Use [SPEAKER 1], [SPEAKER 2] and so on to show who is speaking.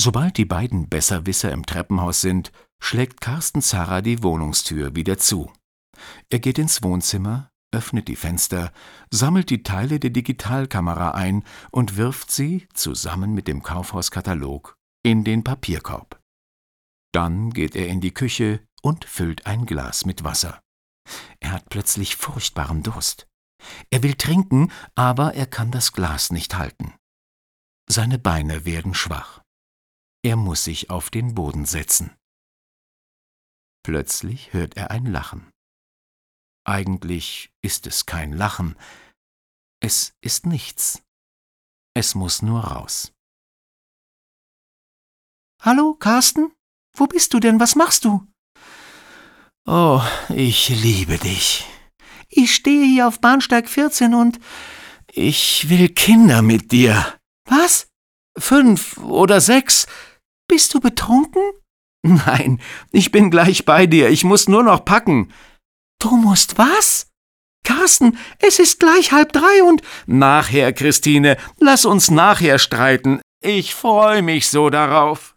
[SPEAKER 1] Sobald die beiden Besserwisser im Treppenhaus sind, schlägt Carsten Zara die Wohnungstür wieder zu. Er geht ins Wohnzimmer, öffnet die Fenster, sammelt die Teile der Digitalkamera ein und wirft sie, zusammen mit dem Kaufhauskatalog, in den Papierkorb. Dann geht er in die Küche und füllt ein Glas mit Wasser. Er hat plötzlich furchtbaren Durst. Er will trinken, aber er kann das Glas nicht halten. Seine Beine werden schwach. Er muss sich auf den Boden setzen. Plötzlich hört er ein Lachen. Eigentlich ist es kein Lachen. Es ist nichts. Es muss nur raus.
[SPEAKER 2] Hallo, Carsten? Wo bist du denn? Was machst du?
[SPEAKER 1] Oh, ich liebe dich.
[SPEAKER 2] Ich stehe hier auf Bahnsteig 14 und
[SPEAKER 1] ich will Kinder mit dir.
[SPEAKER 2] Was?
[SPEAKER 1] Fünf oder sechs.
[SPEAKER 2] Bist du betrunken?
[SPEAKER 1] Nein, ich bin gleich bei dir. Ich muss nur noch packen.
[SPEAKER 2] Du musst was? Carsten, es ist gleich halb drei und.
[SPEAKER 1] Nachher, Christine, lass uns nachher streiten. Ich freue mich so darauf.